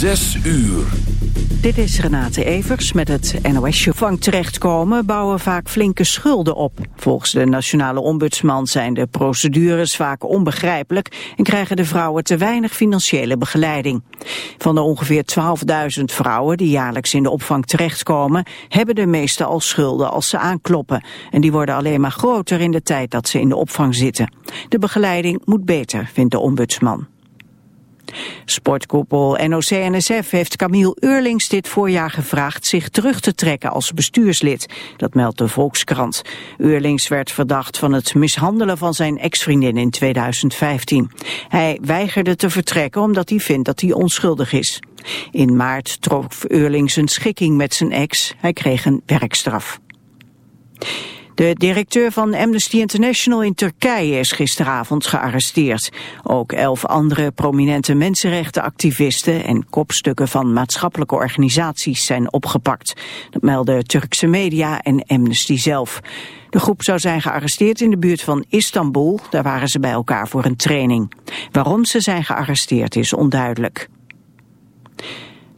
Zes uur. Dit is Renate Evers met het NOS. Vang terechtkomen bouwen vaak flinke schulden op. Volgens de nationale ombudsman zijn de procedures vaak onbegrijpelijk... en krijgen de vrouwen te weinig financiële begeleiding. Van de ongeveer 12.000 vrouwen die jaarlijks in de opvang terechtkomen... hebben de meeste al schulden als ze aankloppen. En die worden alleen maar groter in de tijd dat ze in de opvang zitten. De begeleiding moet beter, vindt de ombudsman. Sportkoepel NOC-NSF heeft Camille Eurlings dit voorjaar gevraagd zich terug te trekken als bestuurslid. Dat meldt de Volkskrant. Eurlings werd verdacht van het mishandelen van zijn ex-vriendin in 2015. Hij weigerde te vertrekken omdat hij vindt dat hij onschuldig is. In maart trof Eurlings een schikking met zijn ex. Hij kreeg een werkstraf. De directeur van Amnesty International in Turkije is gisteravond gearresteerd. Ook elf andere prominente mensenrechtenactivisten en kopstukken van maatschappelijke organisaties zijn opgepakt. Dat melden Turkse media en Amnesty zelf. De groep zou zijn gearresteerd in de buurt van Istanbul. Daar waren ze bij elkaar voor een training. Waarom ze zijn gearresteerd is onduidelijk.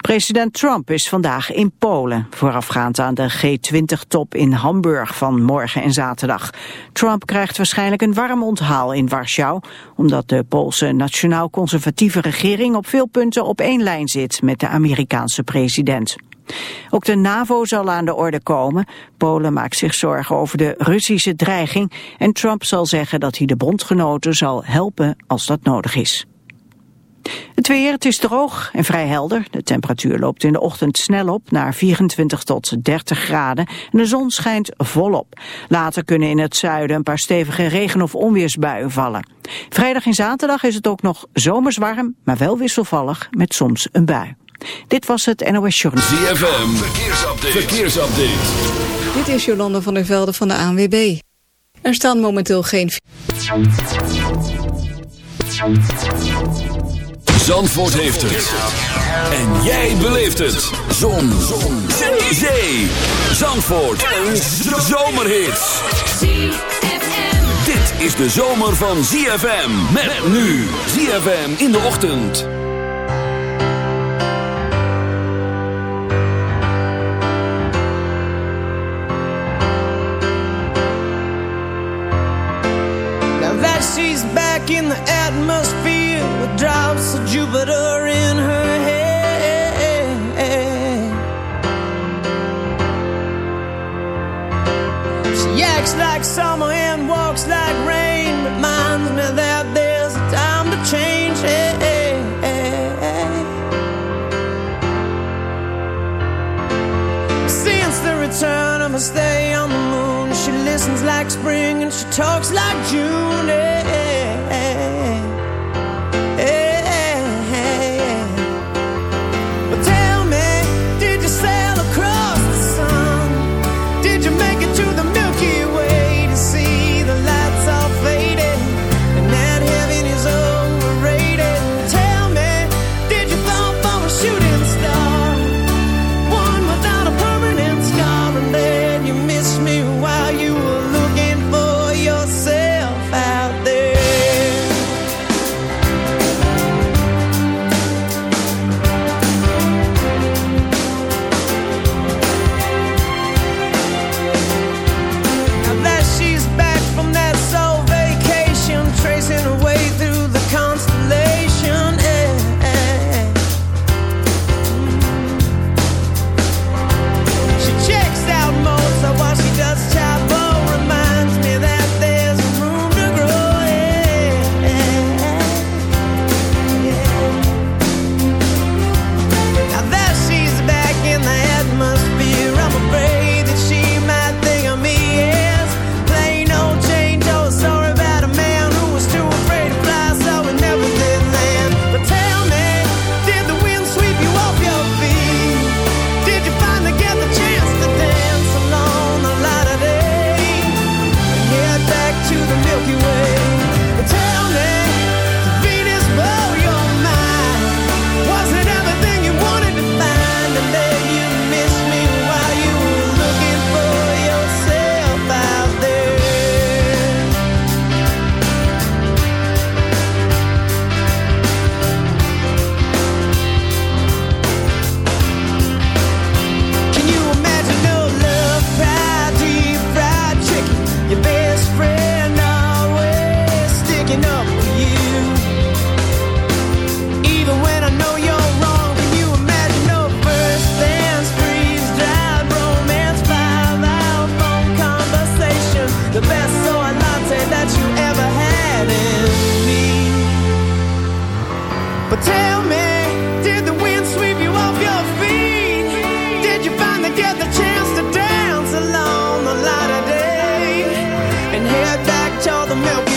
President Trump is vandaag in Polen, voorafgaand aan de G20-top in Hamburg van morgen en zaterdag. Trump krijgt waarschijnlijk een warm onthaal in Warschau, omdat de Poolse nationaal-conservatieve regering op veel punten op één lijn zit met de Amerikaanse president. Ook de NAVO zal aan de orde komen. Polen maakt zich zorgen over de Russische dreiging en Trump zal zeggen dat hij de bondgenoten zal helpen als dat nodig is. Het weer, het is droog en vrij helder. De temperatuur loopt in de ochtend snel op naar 24 tot 30 graden. En de zon schijnt volop. Later kunnen in het zuiden een paar stevige regen- of onweersbuien vallen. Vrijdag en zaterdag is het ook nog zomers warm, maar wel wisselvallig met soms een bui. Dit was het NOS Journal. ZFM, verkeersupdate. verkeersupdate. Dit is Jolande van der Velde van de ANWB. Er staan momenteel geen... Zandvoort heeft het. En jij beleeft het. Zon. Zon. Zee. Zandvoort. Een zomerhit. Dit is de zomer van ZFM. Met nu. ZFM in de ochtend. Now that she's back in the atmosphere with drops of Jupiter in her head. She acts like summer and walks like rain, reminds me that there's a time to change. Since the return of her stay on the moon, she listens like spring and she talks like June. the milk.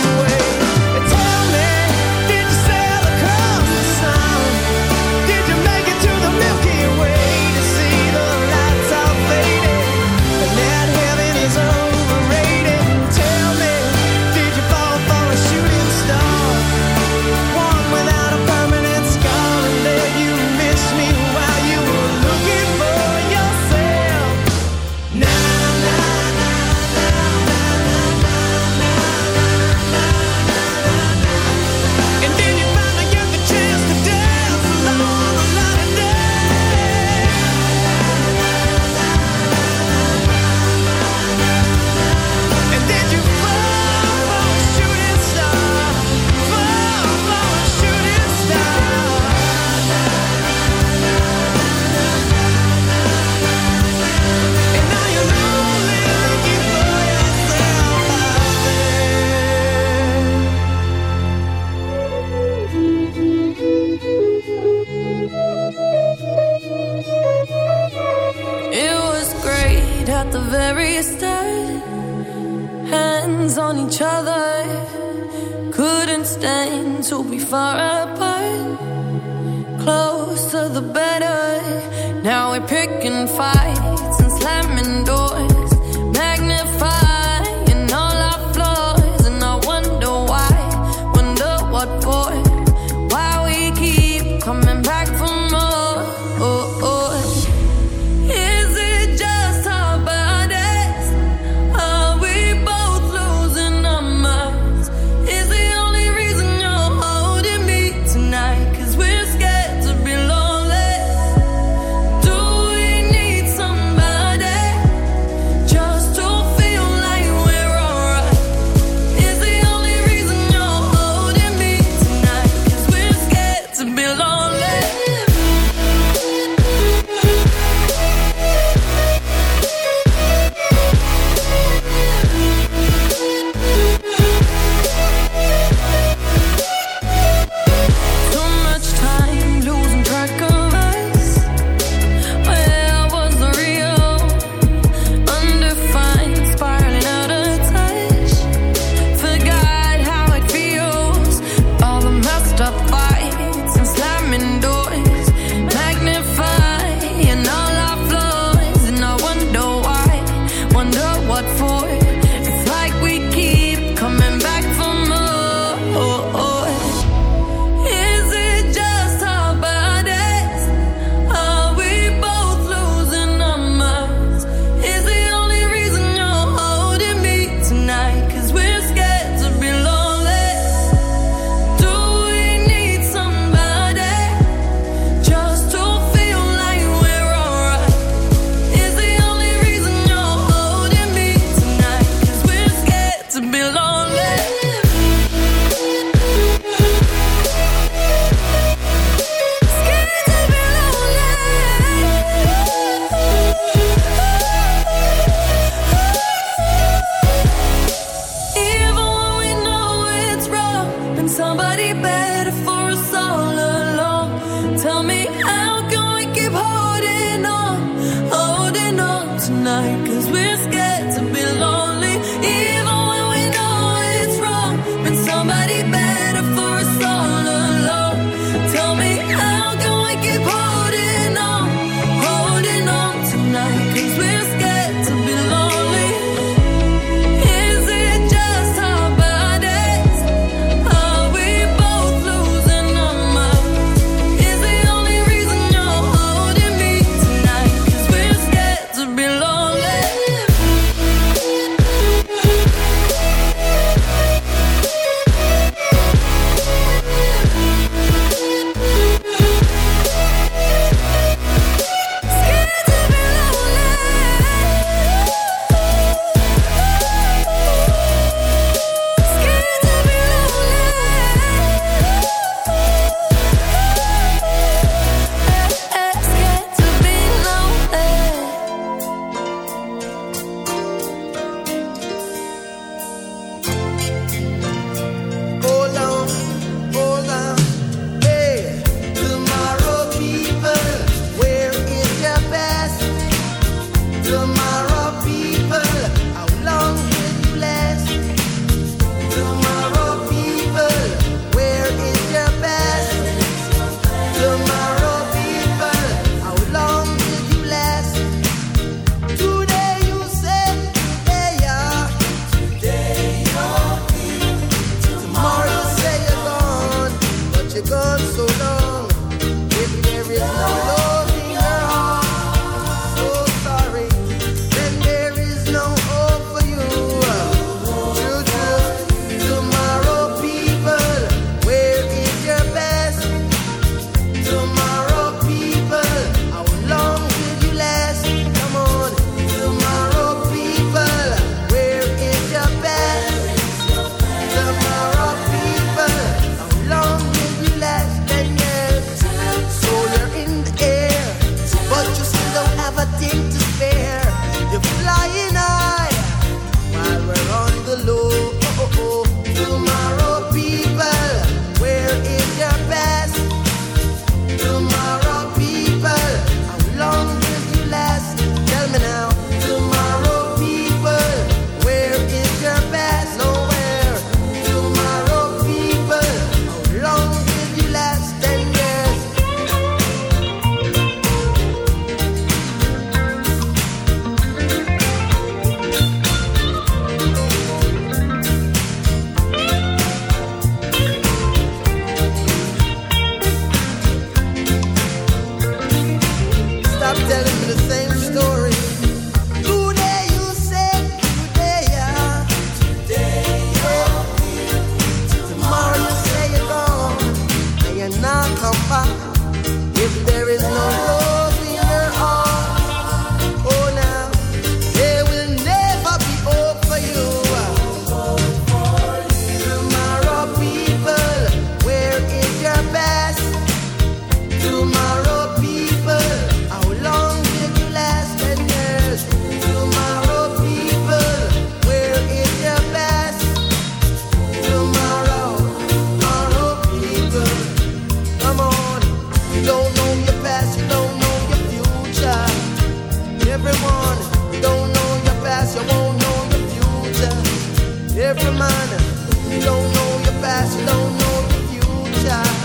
every minor. You don't know your past, you don't know your future.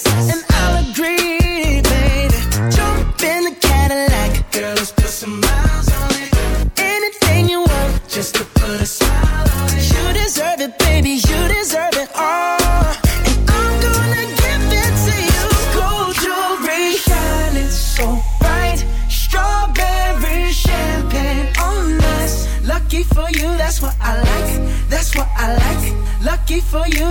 for you.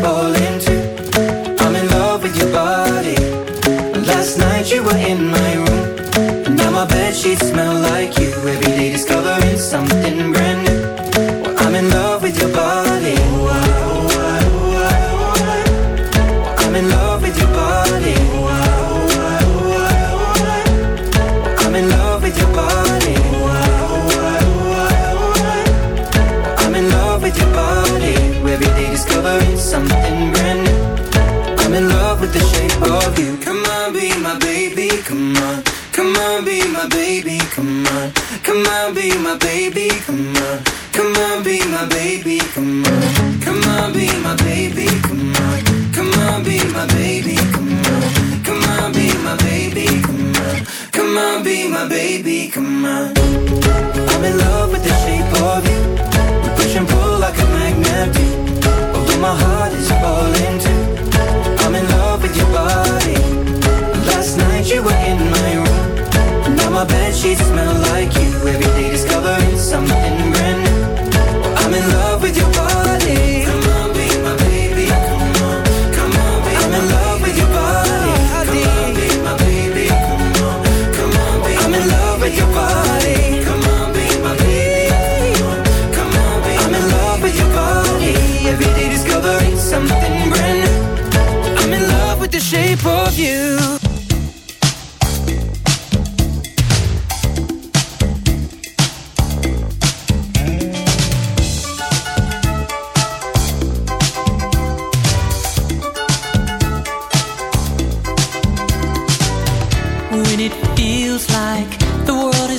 falling too I'm in love with your body. Last night you were in my room. And now my bed sheets smell like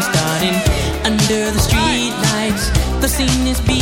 starting under the streetlights. The scene is beating.